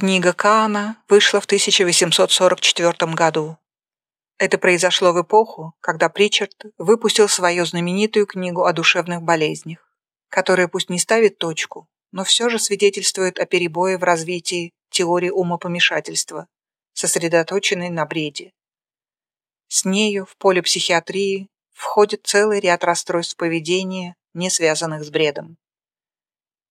Книга Каана вышла в 1844 году. Это произошло в эпоху, когда Причард выпустил свою знаменитую книгу о душевных болезнях, которая пусть не ставит точку, но все же свидетельствует о перебое в развитии теории умопомешательства, сосредоточенной на бреде. С нею в поле психиатрии входит целый ряд расстройств поведения, не связанных с бредом.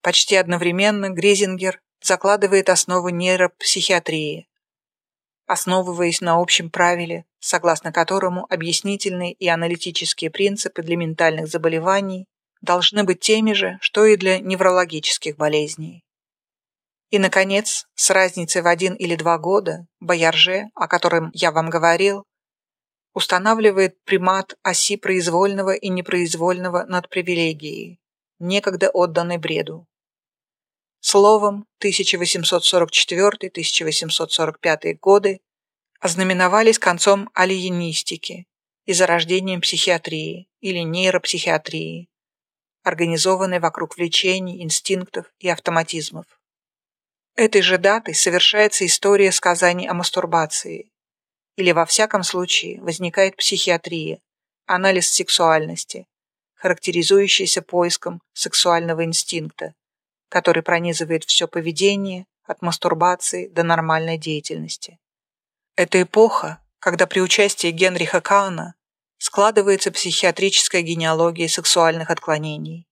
Почти одновременно Гризингер закладывает основы нейропсихиатрии, основываясь на общем правиле, согласно которому объяснительные и аналитические принципы для ментальных заболеваний должны быть теми же, что и для неврологических болезней. И, наконец, с разницей в один или два года, Боярже, о котором я вам говорил, устанавливает примат оси произвольного и непроизвольного над привилегией, некогда отданной бреду. Словом, 1844-1845 годы ознаменовались концом алиенистики и зарождением психиатрии или нейропсихиатрии, организованной вокруг влечений, инстинктов и автоматизмов. Этой же датой совершается история сказаний о мастурбации, или во всяком случае возникает психиатрия, анализ сексуальности, характеризующийся поиском сексуального инстинкта, который пронизывает все поведение от мастурбации до нормальной деятельности. Это эпоха, когда при участии Генриха Кауна складывается психиатрическая генеалогия сексуальных отклонений.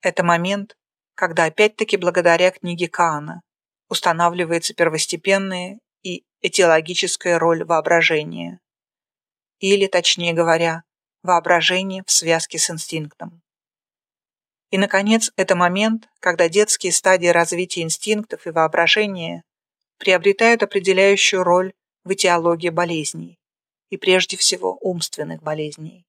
Это момент, когда опять-таки благодаря книге Каана устанавливается первостепенная и этиологическая роль воображения. Или, точнее говоря, воображение в связке с инстинктом. И, наконец, это момент, когда детские стадии развития инстинктов и воображения приобретают определяющую роль в этиологии болезней, и прежде всего умственных болезней.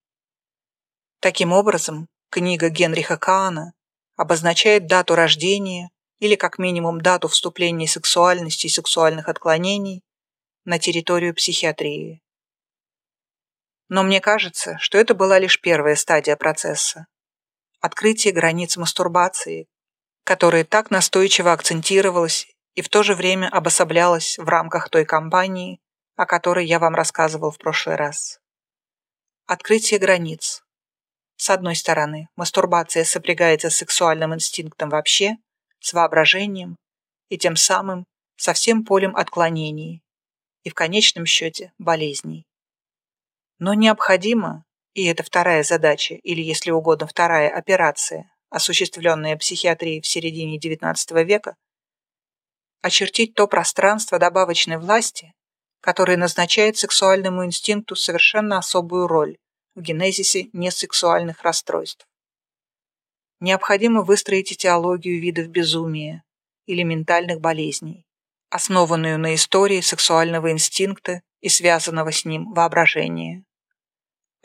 Таким образом, книга Генриха Каана обозначает дату рождения или как минимум дату вступления сексуальности и сексуальных отклонений на территорию психиатрии. Но мне кажется, что это была лишь первая стадия процесса открытие границ мастурбации, которое так настойчиво акцентировалось и в то же время обособлялось в рамках той кампании, о которой я вам рассказывал в прошлый раз. Открытие границ. С одной стороны, мастурбация сопрягается с сексуальным инстинктом вообще, с воображением и тем самым со всем полем отклонений и в конечном счете болезней. Но необходимо, и это вторая задача, или, если угодно, вторая операция, осуществленная психиатрией в середине XIX века, очертить то пространство добавочной власти, которое назначает сексуальному инстинкту совершенно особую роль в генезисе несексуальных расстройств. Необходимо выстроить этиологию видов безумия или ментальных болезней, основанную на истории сексуального инстинкта и связанного с ним воображения.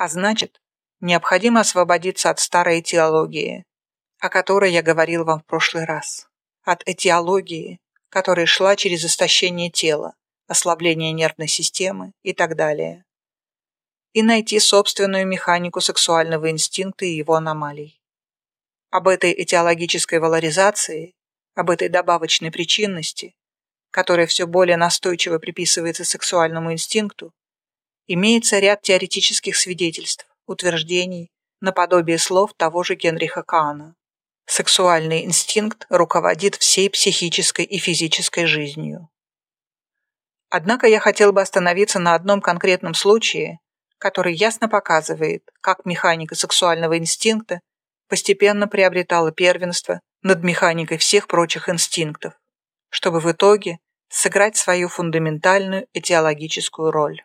А значит, необходимо освободиться от старой этиологии, о которой я говорил вам в прошлый раз. От этиологии, которая шла через истощение тела, ослабление нервной системы и так далее. И найти собственную механику сексуального инстинкта и его аномалий. Об этой этиологической валоризации, об этой добавочной причинности, которая все более настойчиво приписывается сексуальному инстинкту, имеется ряд теоретических свидетельств, утверждений, наподобие слов того же Генриха Каана. Сексуальный инстинкт руководит всей психической и физической жизнью. Однако я хотел бы остановиться на одном конкретном случае, который ясно показывает, как механика сексуального инстинкта постепенно приобретала первенство над механикой всех прочих инстинктов, чтобы в итоге сыграть свою фундаментальную этиологическую роль.